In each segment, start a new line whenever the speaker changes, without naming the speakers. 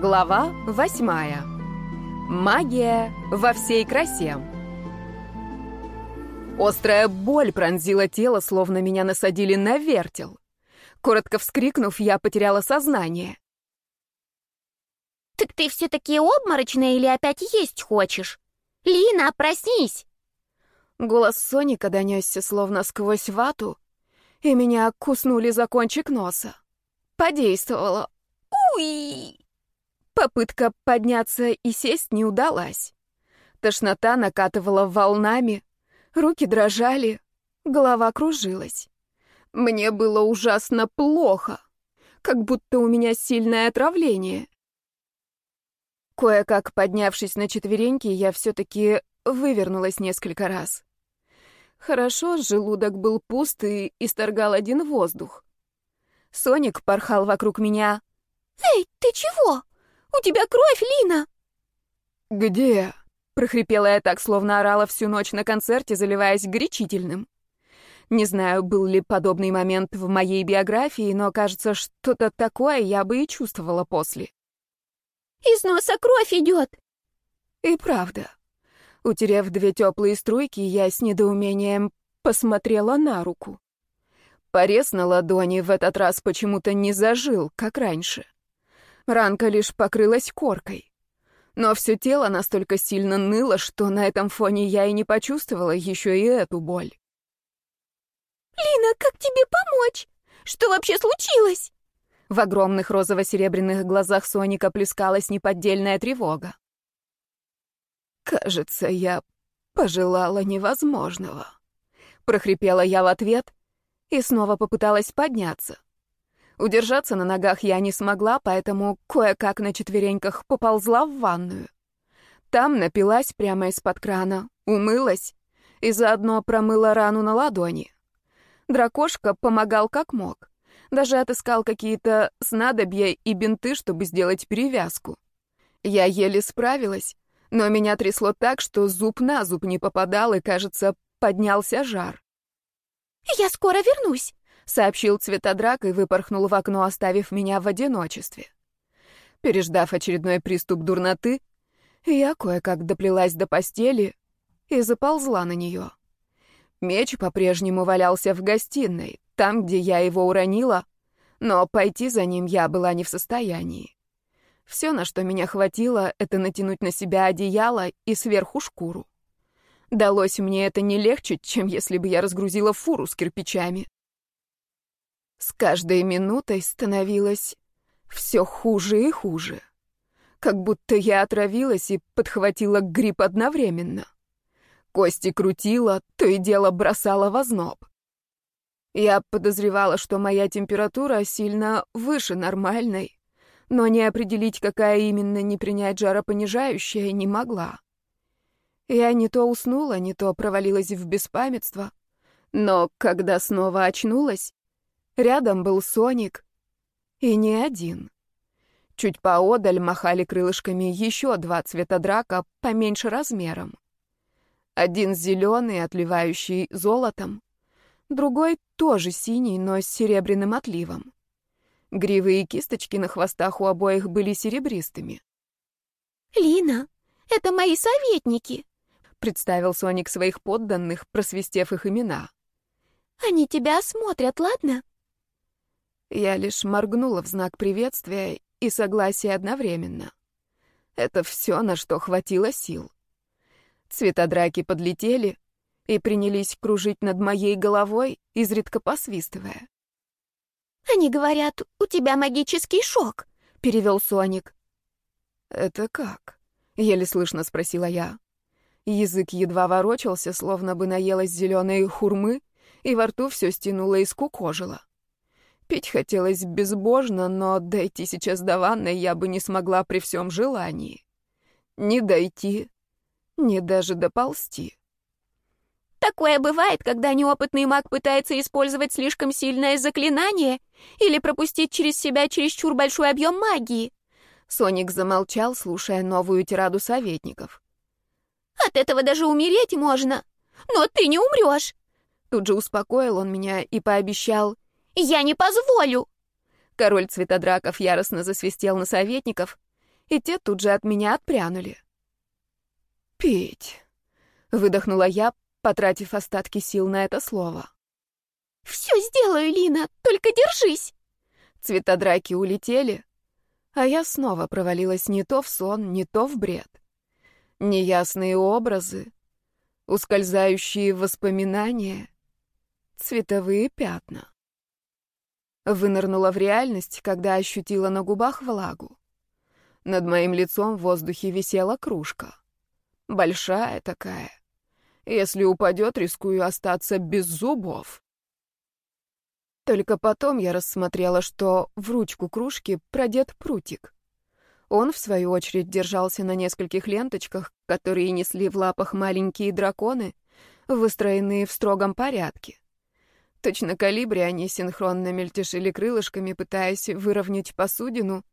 Глава восьмая. Магия во всей красе. Острая боль пронзила тело, словно меня насадили на вертел. Коротко вскрикнув, я потеряла сознание.
«Так ты все-таки обморочная или опять есть хочешь? Лина, проснись!»
Голос Соника донесся словно сквозь вату, и меня куснули за кончик носа. Подействовало.
Уй!
Попытка подняться и сесть не удалась. Тошнота накатывала волнами, руки дрожали, голова кружилась. Мне было ужасно плохо, как будто у меня сильное отравление. Кое-как поднявшись на четвереньки, я все-таки вывернулась несколько раз. Хорошо, желудок был пуст и исторгал один воздух. Соник порхал вокруг меня.
«Эй, ты чего? У тебя кровь, Лина!»
«Где?» — прохрипела я так, словно орала всю ночь на концерте, заливаясь горячительным. Не знаю, был ли подобный момент в моей биографии, но, кажется, что-то такое я бы и чувствовала после.
«Из носа кровь идет!»
И правда. Утерев две теплые струйки, я с недоумением посмотрела на руку. Порез на ладони в этот раз почему-то не зажил, как раньше. Ранка лишь покрылась коркой. Но все тело настолько сильно ныло, что на этом фоне я и не почувствовала еще и эту боль.
«Лина, как тебе помочь? Что вообще случилось?»
В огромных розово-серебряных глазах Соника плескалась неподдельная тревога. «Кажется, я пожелала невозможного», — прохрипела я в ответ и снова попыталась подняться. Удержаться на ногах я не смогла, поэтому кое-как на четвереньках поползла в ванную. Там напилась прямо из-под крана, умылась и заодно промыла рану на ладони. Дракошка помогал как мог. Даже отыскал какие-то снадобья и бинты, чтобы сделать перевязку. Я еле справилась, но меня трясло так, что зуб на зуб не попадал, и, кажется, поднялся жар.
«Я скоро вернусь»,
сообщил Цветодрак и выпорхнул в окно, оставив меня в одиночестве. Переждав очередной приступ дурноты, я кое-как доплелась до постели и заползла на нее. Меч по-прежнему валялся в гостиной, там, где я его уронила, но пойти за ним я была не в состоянии. Все, на что меня хватило, это натянуть на себя одеяло и сверху шкуру. Далось мне это не легче, чем если бы я разгрузила фуру с кирпичами. С каждой минутой становилось все хуже и хуже. Как будто я отравилась и подхватила грипп одновременно. Кости крутила, то и дело бросала в озноб. Я подозревала, что моя температура сильно выше нормальной, но не определить, какая именно не принять жаропонижающее, не могла. Я не то уснула, не то провалилась в беспамятство, но когда снова очнулась, Рядом был Соник. И не один. Чуть поодаль махали крылышками еще два цвета драка, поменьше размером. Один зеленый, отливающий золотом, другой тоже синий, но с серебряным отливом. Гривы и кисточки на хвостах у обоих были серебристыми.
«Лина, это мои советники», —
представил Соник своих подданных, просвистев их имена.
«Они тебя осмотрят, ладно?»
Я лишь моргнула в знак приветствия и согласия одновременно. Это все, на что хватило сил. Цветодраки подлетели и принялись кружить над моей головой, изредка посвистывая.
«Они говорят, у тебя магический шок», — перевел Соник.
«Это как?» — еле слышно спросила я. Язык едва ворочался, словно бы наелась зеленой хурмы, и во рту все стянуло и скукожило. Пить хотелось безбожно, но дойти сейчас до ванной я бы не смогла при всем желании. Не дойти, не даже доползти.
Такое бывает, когда неопытный маг пытается использовать слишком сильное заклинание или пропустить через себя чересчур большой объем магии.
Соник замолчал, слушая новую тираду советников.
От этого даже умереть можно, но ты не умрешь.
Тут же успокоил он меня и пообещал —
«Я не позволю!»
Король цветодраков яростно засвистел на советников, и те тут же от меня отпрянули. «Пить», — выдохнула я, потратив остатки сил на это слово.
«Все сделаю, Лина, только держись!»
Цвета драки улетели, а я снова провалилась не то в сон, не то в бред. Неясные образы, ускользающие воспоминания, цветовые пятна. Вынырнула в реальность, когда ощутила на губах влагу. Над моим лицом в воздухе висела кружка. Большая такая. Если упадет, рискую остаться без зубов. Только потом я рассмотрела, что в ручку кружки продет прутик. Он, в свою очередь, держался на нескольких ленточках, которые несли в лапах маленькие драконы, выстроенные в строгом порядке. Точно калибре они синхронно мельтешили крылышками, пытаясь выровнять посудину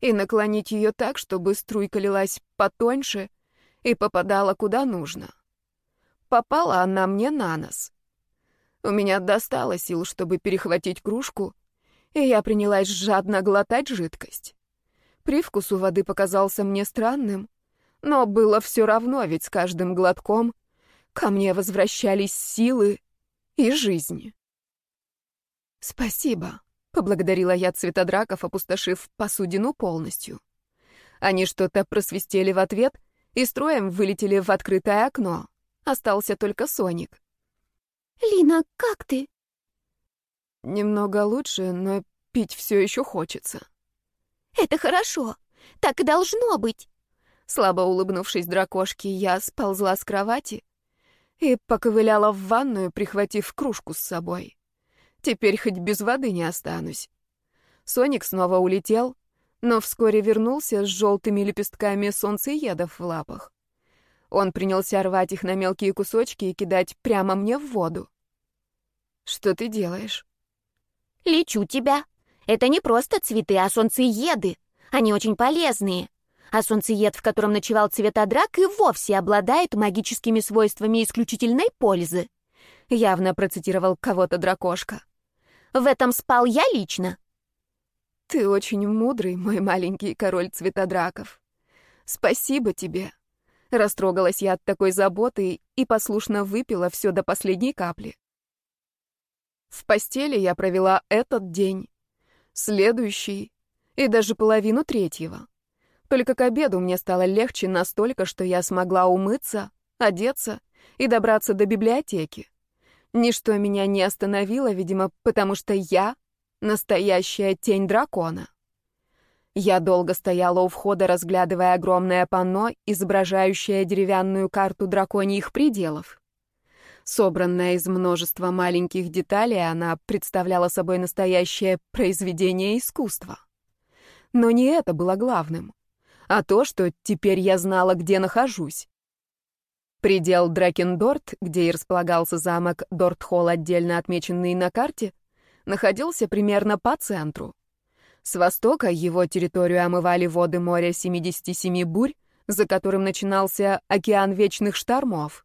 и наклонить ее так, чтобы струйка лилась потоньше и попадала куда нужно. Попала она мне на нос. У меня достало сил, чтобы перехватить кружку, и я принялась жадно глотать жидкость. Привкус у воды показался мне странным, но было все равно, ведь с каждым глотком ко мне возвращались силы и жизнь. «Спасибо», — поблагодарила я цветодраков, опустошив посудину полностью. Они что-то просвистели в ответ и строем вылетели в открытое окно. Остался только Соник.
«Лина, как ты?»
«Немного лучше, но пить все еще хочется».
«Это хорошо. Так и должно быть».
Слабо улыбнувшись дракошке, я сползла с кровати и поковыляла в ванную, прихватив кружку с собой. Теперь хоть без воды не останусь. Соник снова улетел, но вскоре вернулся с желтыми лепестками солнцеедов в лапах. Он принялся рвать их на мелкие кусочки и кидать прямо мне в воду. «Что ты делаешь?»
«Лечу тебя. Это не просто цветы, а солнцееды. Они очень полезные. А солнцеед, в котором ночевал цветодрак, и вовсе обладает магическими свойствами исключительной пользы», явно процитировал кого-то дракошка. «В этом спал я лично».
«Ты очень мудрый, мой маленький король цветодраков. Спасибо тебе». Растрогалась я от такой заботы и послушно выпила все до последней капли. В постели я провела этот день, следующий и даже половину третьего. Только к обеду мне стало легче настолько, что я смогла умыться, одеться и добраться до библиотеки. Ничто меня не остановило, видимо, потому что я — настоящая тень дракона. Я долго стояла у входа, разглядывая огромное панно, изображающее деревянную карту драконьих пределов. Собранная из множества маленьких деталей, она представляла собой настоящее произведение искусства. Но не это было главным, а то, что теперь я знала, где нахожусь. Предел Дракендорт, где и располагался замок Дортхолл, отдельно отмеченный на карте, находился примерно по центру. С востока его территорию омывали воды моря 77 бурь, за которым начинался океан вечных штормов,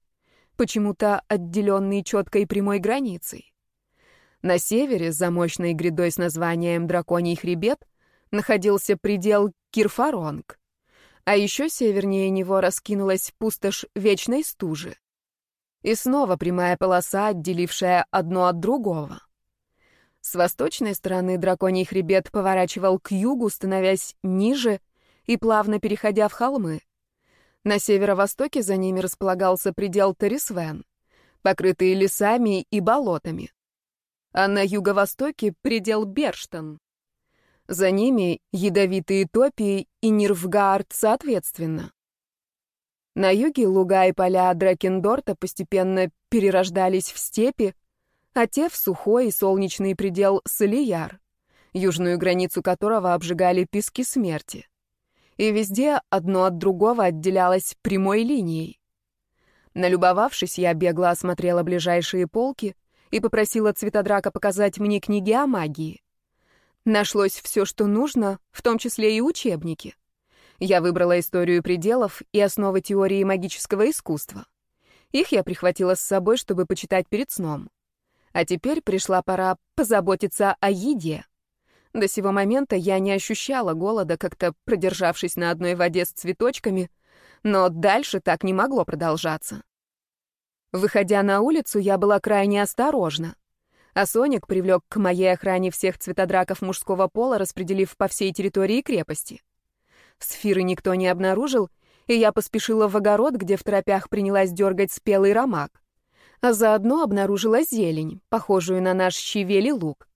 почему-то отделенный четкой прямой границей. На севере, за мощной грядой с названием Драконий хребет, находился предел Кирфаронг, а еще севернее него раскинулась пустошь вечной стужи. И снова прямая полоса, отделившая одно от другого. С восточной стороны драконий хребет поворачивал к югу, становясь ниже и плавно переходя в холмы. На северо-востоке за ними располагался предел Тарисвен, покрытый лесами и болотами. А на юго-востоке предел Берштон. За ними ядовитые топи и Нирвгаард соответственно. На юге луга и поля Дракендорта постепенно перерождались в степи, а те в сухой и солнечный предел Салияр, южную границу которого обжигали пески смерти. И везде одно от другого отделялось прямой линией. Налюбовавшись, я бегло осмотрела ближайшие полки и попросила Цветодрака показать мне книги о магии. Нашлось все, что нужно, в том числе и учебники. Я выбрала историю пределов и основы теории магического искусства. Их я прихватила с собой, чтобы почитать перед сном. А теперь пришла пора позаботиться о еде. До сего момента я не ощущала голода, как-то продержавшись на одной воде с цветочками, но дальше так не могло продолжаться. Выходя на улицу, я была крайне осторожна. А Соник привлек к моей охране всех цветодраков мужского пола, распределив по всей территории крепости. Сферы никто не обнаружил, и я поспешила в огород, где в тропях принялась дергать спелый ромак. А заодно обнаружила зелень, похожую на наш щавель и лук.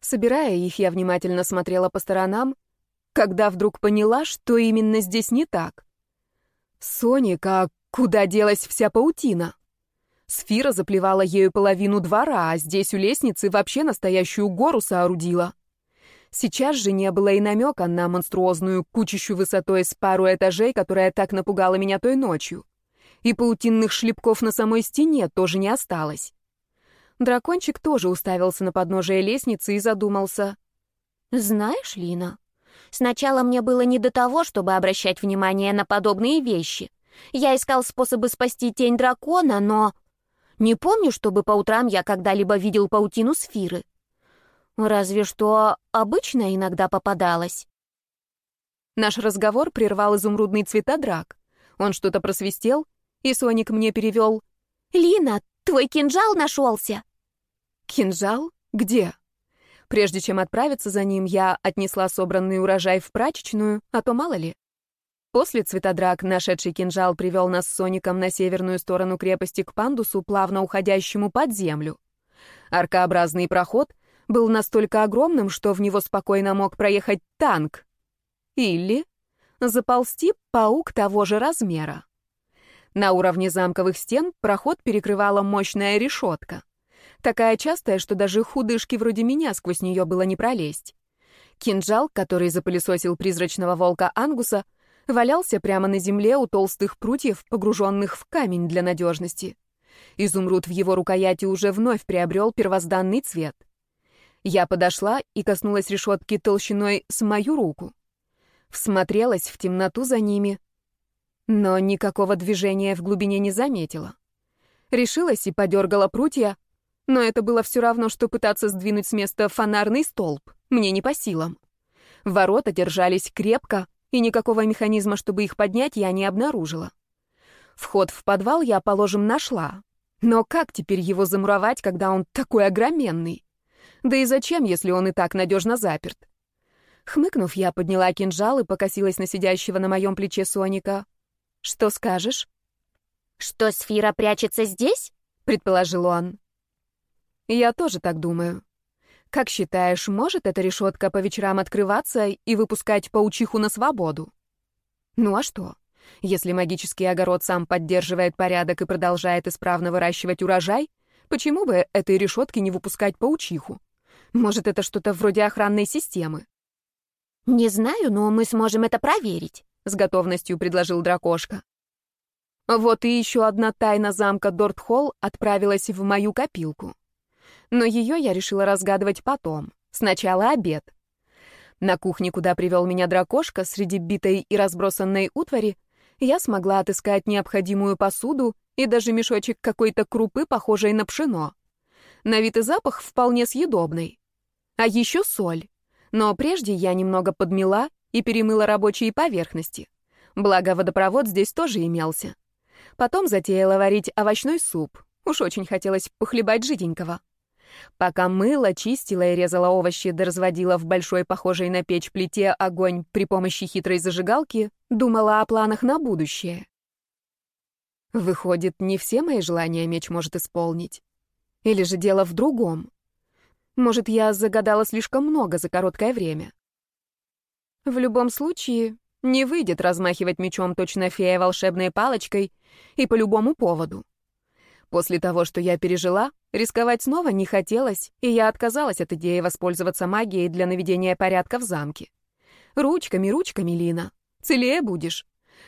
Собирая их, я внимательно смотрела по сторонам, когда вдруг поняла, что именно здесь не так. «Соник, а куда делась вся паутина?» Сфера заплевала ею половину двора, а здесь у лестницы вообще настоящую гору соорудила. Сейчас же не было и намека на монструозную кучищу высотой с пару этажей, которая так напугала меня той ночью. И паутинных шлепков на самой стене тоже не осталось. Дракончик тоже уставился на подножие лестницы и задумался.
«Знаешь, Лина, сначала мне было не до того, чтобы обращать внимание на подобные вещи. Я искал способы спасти тень дракона, но не помню, чтобы по утрам я когда-либо видел паутину сферы. Разве что обычно иногда попадалась.
Наш разговор прервал изумрудный цветодрак. Он что-то просвистел, и Соник мне перевел.
«Лина, твой кинжал нашелся!»
«Кинжал? Где?» Прежде чем отправиться за ним, я отнесла собранный урожай в прачечную, а то мало ли. После цветодрак нашедший кинжал привел нас с Соником на северную сторону крепости к пандусу, плавно уходящему под землю. Аркообразный проход был настолько огромным, что в него спокойно мог проехать танк. Или заползти паук того же размера. На уровне замковых стен проход перекрывала мощная решетка. Такая частая, что даже худышки вроде меня сквозь нее было не пролезть. Кинжал, который запылесосил призрачного волка Ангуса, валялся прямо на земле у толстых прутьев, погруженных в камень для надежности. Изумруд в его рукояти уже вновь приобрел первозданный цвет. Я подошла и коснулась решетки толщиной с мою руку. Всмотрелась в темноту за ними, но никакого движения в глубине не заметила. Решилась и подергала прутья, но это было все равно, что пытаться сдвинуть с места фонарный столб. Мне не по силам. Ворота держались крепко, и никакого механизма, чтобы их поднять, я не обнаружила. Вход в подвал я, положим, нашла. Но как теперь его замуровать, когда он такой огроменный? Да и зачем, если он и так надежно заперт? Хмыкнув, я подняла кинжал и покосилась на сидящего на моем плече Соника. «Что скажешь?»
«Что сфера прячется здесь?» — предположил он.
«Я тоже так думаю. Как считаешь, может эта решетка по вечерам открываться и выпускать паучиху на свободу? Ну а что? Если магический огород сам поддерживает порядок и продолжает исправно выращивать урожай, почему бы этой решетки не выпускать паучиху? Может, это что-то вроде охранной системы?
Не знаю, но мы сможем это проверить,
с готовностью предложил дракошка. Вот и еще одна тайна замка Дортхолл отправилась в мою копилку. Но ее я решила разгадывать потом. Сначала обед. На кухне, куда привел меня дракошка, среди битой и разбросанной утвари, я смогла отыскать необходимую посуду и даже мешочек какой-то крупы, похожей на пшено. На вид и запах вполне съедобный. А еще соль. Но прежде я немного подмела и перемыла рабочие поверхности. Благо, водопровод здесь тоже имелся. Потом затеяла варить овощной суп. Уж очень хотелось похлебать жиденького. Пока мыла, чистила и резала овощи, да разводила в большой, похожей на печь плите огонь при помощи хитрой зажигалки, думала о планах на будущее. Выходит, не все мои желания меч может исполнить. Или же дело в другом. Может, я загадала слишком много за короткое время. В любом случае, не выйдет размахивать мечом точно фея волшебной палочкой и по любому поводу. После того, что я пережила, рисковать снова не хотелось, и я отказалась от идеи воспользоваться магией для наведения порядка в замке. Ручками, ручками, Лина. Целее будешь.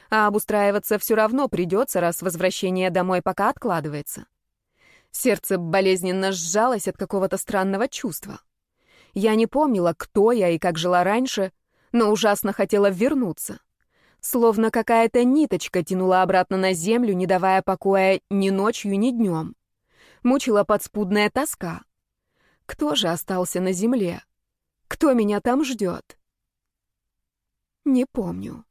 А обустраиваться все равно придется, раз возвращение домой пока откладывается. Сердце болезненно сжалось от какого-то странного чувства. Я не помнила, кто я и как жила раньше, но ужасно хотела вернуться. Словно какая-то ниточка тянула обратно на землю, не давая покоя ни ночью, ни днем. Мучила подспудная тоска. Кто же остался на земле? Кто меня там ждет? Не помню.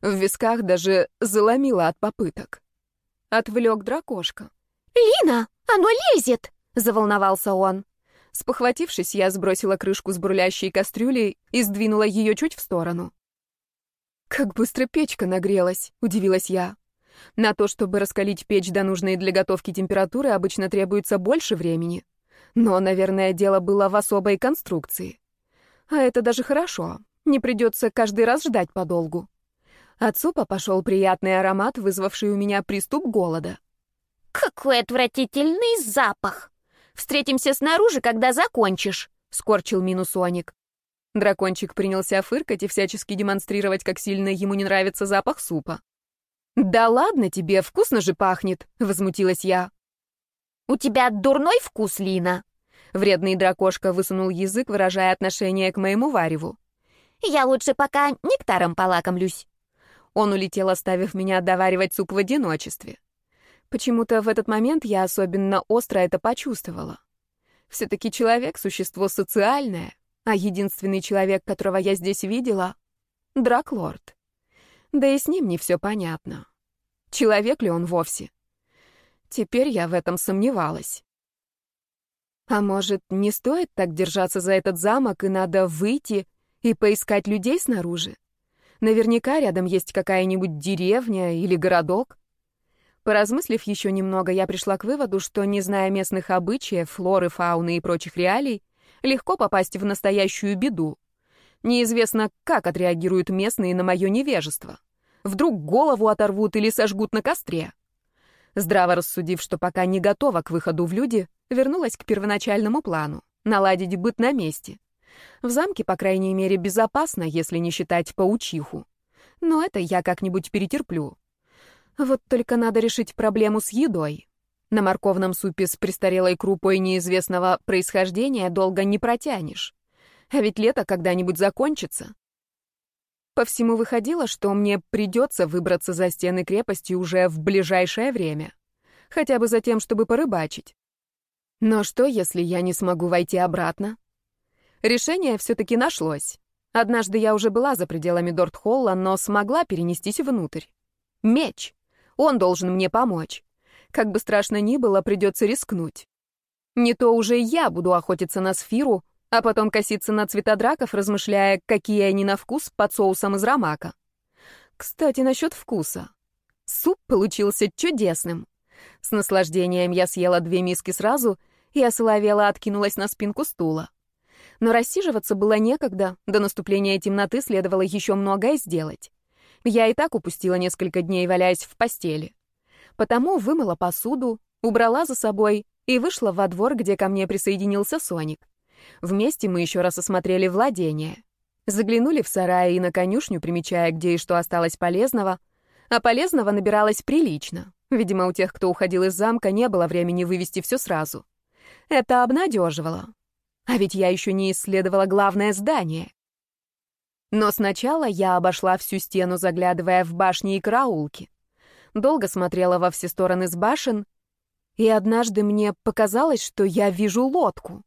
В висках даже заломило от попыток. Отвлек дракошка.
«Лина, оно лезет!» — заволновался он.
Спохватившись, я сбросила крышку с бурлящей кастрюли и сдвинула ее чуть в сторону. «Как быстро печка нагрелась!» — удивилась я. На то, чтобы раскалить печь до нужной для готовки температуры, обычно требуется больше времени. Но, наверное, дело было в особой конструкции. А это даже хорошо. Не придется каждый раз ждать подолгу. От супа пошел приятный аромат, вызвавший у меня приступ голода.
«Какой отвратительный запах! Встретимся снаружи, когда закончишь!» — скорчил мину Соник.
Дракончик принялся фыркать и всячески демонстрировать, как сильно ему не нравится запах супа. «Да ладно тебе, вкусно же пахнет!» — возмутилась я.
«У тебя дурной вкус, Лина!»
Вредный дракошка высунул язык, выражая отношение к моему вареву.
«Я лучше пока нектаром полакомлюсь».
Он улетел, оставив меня доваривать суп в одиночестве. Почему-то в этот момент я особенно остро это почувствовала. Все-таки человек — существо социальное, а единственный человек, которого я здесь видела — Драклорд. Да и с ним не все понятно. Человек ли он вовсе? Теперь я в этом сомневалась. А может, не стоит так держаться за этот замок, и надо выйти и поискать людей снаружи? Наверняка рядом есть какая-нибудь деревня или городок. Поразмыслив еще немного, я пришла к выводу, что, не зная местных обычаев, флоры, фауны и прочих реалий, легко попасть в настоящую беду. Неизвестно, как отреагируют местные на мое невежество. Вдруг голову оторвут или сожгут на костре. Здраво рассудив, что пока не готова к выходу в люди, вернулась к первоначальному плану — наладить быт на месте. В замке, по крайней мере, безопасно, если не считать паучиху. Но это я как-нибудь перетерплю. Вот только надо решить проблему с едой. На морковном супе с престарелой крупой неизвестного происхождения долго не протянешь. А ведь лето когда-нибудь закончится. По всему выходило, что мне придется выбраться за стены крепости уже в ближайшее время. Хотя бы за тем, чтобы порыбачить. Но что, если я не смогу войти обратно? Решение все-таки нашлось. Однажды я уже была за пределами Дортхолла, но смогла перенестись внутрь. Меч. Он должен мне помочь. Как бы страшно ни было, придется рискнуть. Не то уже я буду охотиться на сфиру, а потом коситься на цветодраков, размышляя, какие они на вкус под соусом из ромака. Кстати, насчет вкуса. Суп получился чудесным. С наслаждением я съела две миски сразу и осоловела откинулась на спинку стула. Но рассиживаться было некогда, до наступления темноты следовало еще многое сделать. Я и так упустила несколько дней, валяясь в постели. Потому вымыла посуду, убрала за собой и вышла во двор, где ко мне присоединился Соник. Вместе мы еще раз осмотрели владение. Заглянули в сарай и на конюшню, примечая, где и что осталось полезного. А полезного набиралось прилично. Видимо, у тех, кто уходил из замка, не было времени вывести все сразу. Это обнадеживало. А ведь я еще не исследовала главное здание. Но сначала я обошла всю стену, заглядывая в башни и караулки. Долго смотрела во все стороны с башен, и однажды мне показалось, что я вижу лодку.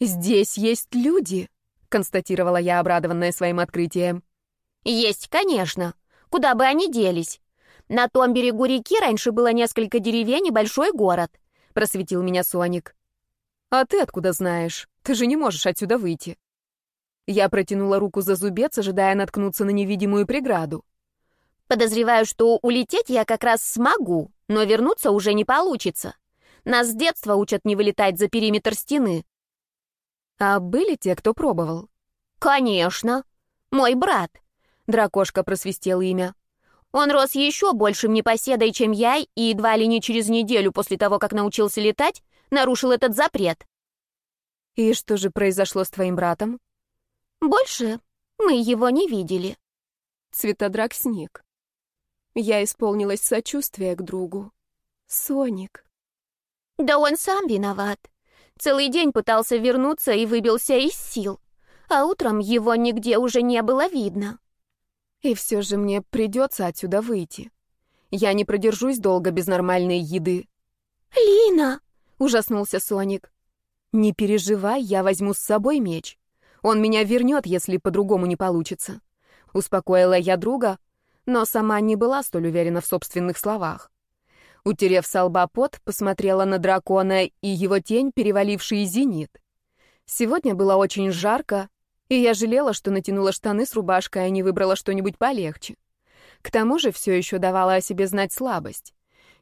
«Здесь есть люди», — констатировала я, обрадованная своим открытием.
«Есть, конечно. Куда бы они делись? На том берегу реки раньше было несколько деревень и большой город», — просветил меня Соник.
«А ты откуда знаешь? Ты же не можешь отсюда выйти». Я протянула руку за зубец, ожидая наткнуться на невидимую преграду.
«Подозреваю, что улететь я как раз смогу, но вернуться уже не получится. Нас с детства учат не вылетать за периметр стены».
«А были те, кто пробовал?»
«Конечно. Мой брат». Дракошка просвистел имя. Он рос еще большим непоседой, чем я, и едва ли не через неделю после того, как научился летать, нарушил этот запрет.
И что же произошло с твоим братом?
Больше мы его не видели.
Цветодрак сник. Я исполнилась сочувствия к другу. Соник.
Да он сам виноват. Целый день пытался вернуться и выбился из сил. А утром его нигде уже не было видно.
И все же мне придется отсюда выйти. Я не продержусь долго без нормальной еды.
«Лина!»
— ужаснулся Соник. «Не переживай, я возьму с собой меч. Он меня вернет, если по-другому не получится». Успокоила я друга, но сама не была столь уверена в собственных словах. Утерев с лба пот, посмотрела на дракона и его тень, переваливший зенит. Сегодня было очень жарко, и я жалела, что натянула штаны с рубашкой, а не выбрала что-нибудь полегче. К тому же все еще давала о себе знать слабость.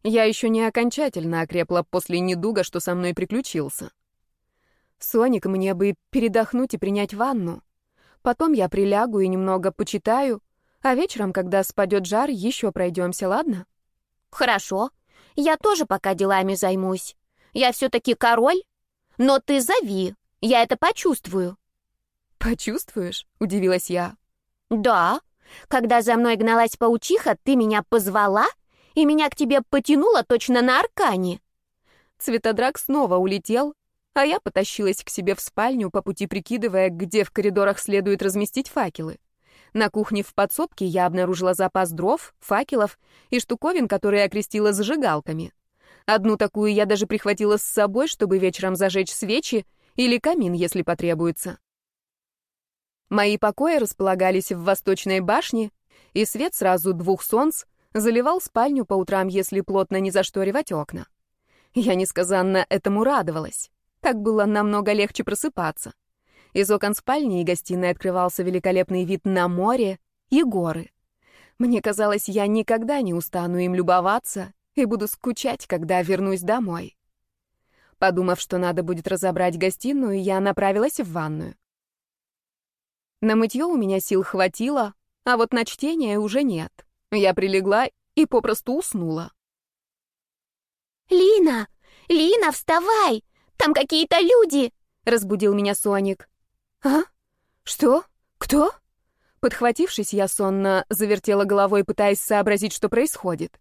Я еще не окончательно окрепла после недуга, что со мной приключился. Соник, мне бы передохнуть и принять ванну. Потом я прилягу и немного почитаю, а вечером, когда спадет жар, еще пройдемся, ладно?
Хорошо. Я тоже пока делами займусь. Я все-таки король. Но ты зови, я это почувствую.
Почувствуешь? Удивилась я.
Да. Когда за мной гналась паучиха, ты меня позвала, и меня к тебе потянуло точно на аркане.
Цветодрак снова улетел, а я потащилась к себе в спальню, по пути прикидывая, где в коридорах следует разместить факелы. На кухне в подсобке я обнаружила запас дров, факелов и штуковин, которые окрестила зажигалками. Одну такую я даже прихватила с собой, чтобы вечером зажечь свечи или камин, если потребуется. Мои покои располагались в восточной башне, и свет сразу двух солнц заливал спальню по утрам, если плотно не зашторивать окна. Я несказанно этому радовалась. Так было намного легче просыпаться. Из окон спальни и гостиной открывался великолепный вид на море и горы. Мне казалось, я никогда не устану им любоваться и буду скучать, когда вернусь домой. Подумав, что надо будет разобрать гостиную, я направилась в ванную. На мытье у меня сил хватило, а вот на чтение уже нет. Я прилегла и попросту уснула.
«Лина! Лина, вставай! Там какие-то люди!» — разбудил меня Соник.
«А? Что? Кто?» Подхватившись, я сонно завертела головой, пытаясь сообразить, что происходит.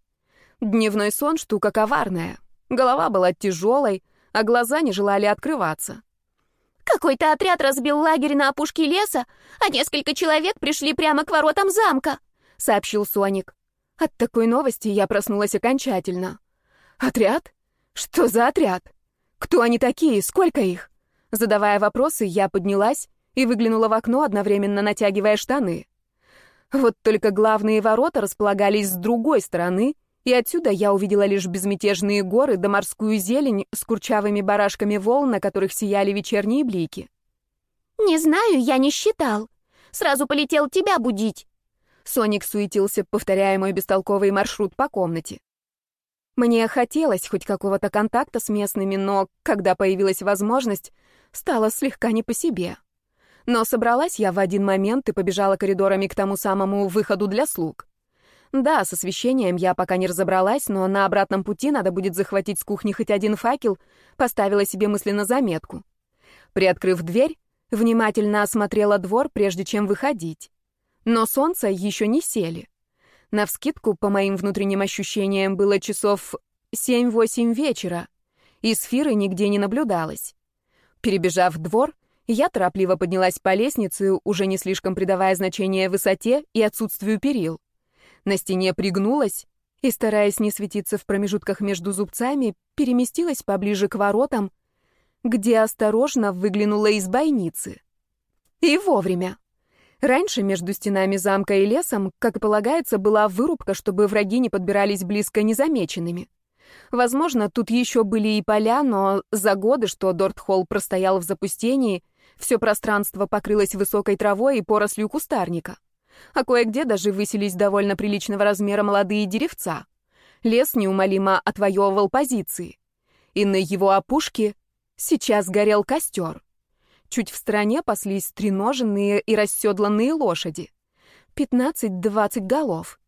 Дневной сон — штука коварная. Голова была тяжелой, а глаза не желали открываться.
Какой-то отряд разбил лагерь на опушке леса, а несколько человек пришли прямо к воротам замка», — сообщил Соник.
От такой новости я проснулась окончательно. «Отряд? Что за отряд? Кто они такие? Сколько их?» Задавая вопросы, я поднялась и выглянула в окно, одновременно натягивая штаны. Вот только главные ворота располагались с другой стороны, и отсюда я увидела лишь безмятежные горы да морскую зелень с курчавыми барашками волн, на которых сияли вечерние блики.
«Не знаю, я не считал. Сразу полетел тебя будить».
Соник суетился, повторяя мой бестолковый маршрут по комнате. Мне хотелось хоть какого-то контакта с местными, но, когда появилась возможность, стало слегка не по себе. Но собралась я в один момент и побежала коридорами к тому самому выходу для слуг. Да, с освещением я пока не разобралась, но на обратном пути надо будет захватить с кухни хоть один факел, поставила себе мысленно заметку. Приоткрыв дверь, внимательно осмотрела двор, прежде чем выходить. Но солнце еще не сели. Навскидку, по моим внутренним ощущениям, было часов 7-8 вечера, и сферы нигде не наблюдалось. Перебежав двор, я торопливо поднялась по лестнице, уже не слишком придавая значение высоте и отсутствию перил на стене пригнулась и, стараясь не светиться в промежутках между зубцами, переместилась поближе к воротам, где осторожно выглянула из бойницы. И вовремя. Раньше между стенами замка и лесом, как и полагается, была вырубка, чтобы враги не подбирались близко незамеченными. Возможно, тут еще были и поля, но за годы, что Дортхолл простоял в запустении, все пространство покрылось высокой травой и порослью кустарника а кое-где даже высились довольно приличного размера молодые деревца. Лес неумолимо отвоевывал позиции. И на его опушке сейчас горел костер. Чуть в стороне паслись треноженные и расседланные лошади. Пятнадцать-двадцать голов.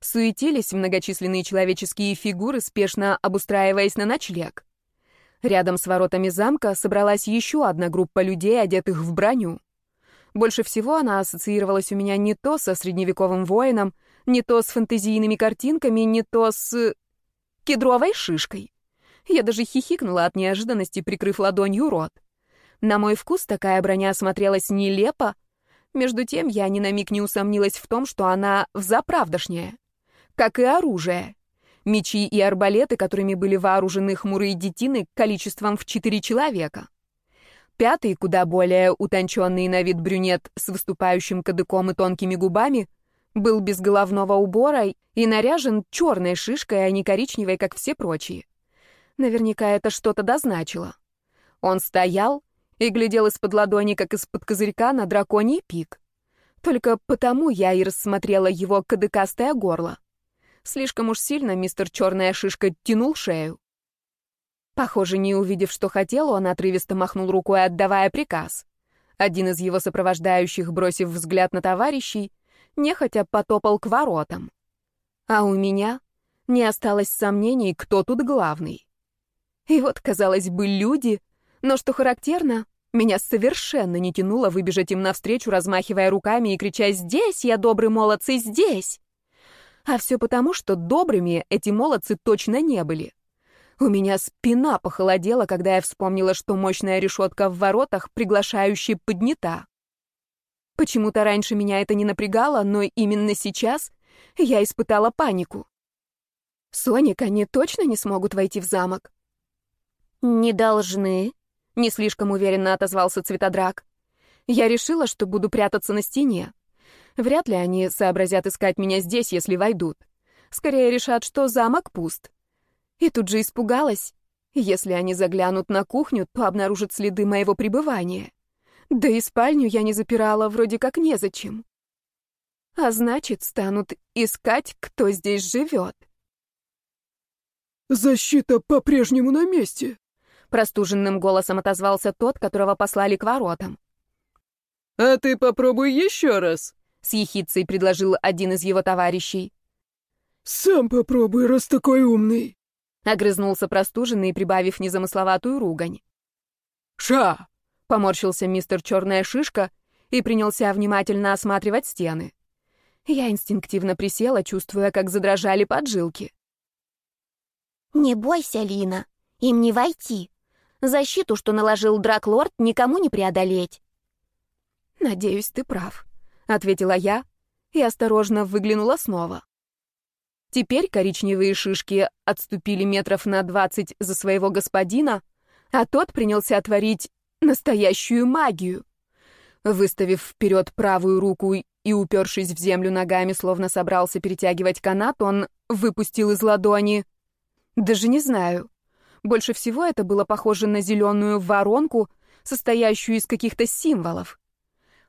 Суетились многочисленные человеческие фигуры, спешно обустраиваясь на ночлег. Рядом с воротами замка собралась еще одна группа людей, одетых в броню. Больше всего она ассоциировалась у меня не то со средневековым воином, не то с фэнтезийными картинками, не то с... кедровой шишкой. Я даже хихикнула от неожиданности, прикрыв ладонью рот. На мой вкус такая броня смотрелась нелепо. Между тем я ни на миг не усомнилась в том, что она взаправдошняя. Как и оружие. Мечи и арбалеты, которыми были вооружены хмурые детины количеством в четыре человека. Пятый, куда более утонченный на вид брюнет с выступающим кадыком и тонкими губами, был без головного убора и наряжен черной шишкой, а не коричневой, как все прочие. Наверняка это что-то дозначило. Он стоял и глядел из-под ладони, как из-под козырька, на драконий пик. Только потому я и рассмотрела его кадыкастое горло. Слишком уж сильно мистер Черная Шишка тянул шею. Похоже, не увидев, что хотел, он отрывисто махнул рукой, отдавая приказ. Один из его сопровождающих, бросив взгляд на товарищей, нехотя потопал к воротам. А у меня не осталось сомнений, кто тут главный. И вот, казалось бы, люди, но что характерно, меня совершенно не тянуло выбежать им навстречу, размахивая руками и крича «Здесь я, добрый молодцы, здесь!» А все потому, что добрыми эти молодцы точно не были. У меня спина похолодела, когда я вспомнила, что мощная решетка в воротах приглашающе поднята. Почему-то раньше меня это не напрягало, но именно сейчас я испытала панику. Соник, они точно не смогут войти в замок?
Не должны, не слишком уверенно отозвался Цветодрак.
Я решила, что буду прятаться на стене. Вряд ли они сообразят искать меня здесь, если войдут. Скорее решат, что замок пуст. И тут же испугалась. Если они заглянут на кухню, то обнаружат следы моего пребывания. Да и спальню я не запирала, вроде как незачем. А значит, станут искать, кто здесь живет.
«Защита по-прежнему на месте», —
простуженным голосом отозвался тот, которого послали к воротам.
«А ты попробуй еще раз», —
с ехицей предложил один из его товарищей.
«Сам попробуй, раз такой умный».
Огрызнулся простуженный, прибавив незамысловатую ругань.
«Ша!»
— поморщился мистер Черная Шишка и принялся внимательно осматривать стены. Я инстинктивно присела, чувствуя, как задрожали поджилки.
«Не бойся, Лина, им не войти. Защиту, что наложил Драклорд, никому не преодолеть».
«Надеюсь, ты прав», — ответила я и осторожно выглянула снова. Теперь коричневые шишки отступили метров на двадцать за своего господина, а тот принялся творить настоящую магию. Выставив вперед правую руку и упершись в землю ногами, словно собрался перетягивать канат, он выпустил из ладони... Даже не знаю. Больше всего это было похоже на зеленую воронку, состоящую из каких-то символов.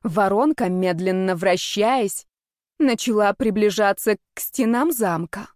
Воронка, медленно вращаясь, начала приближаться к стенам замка.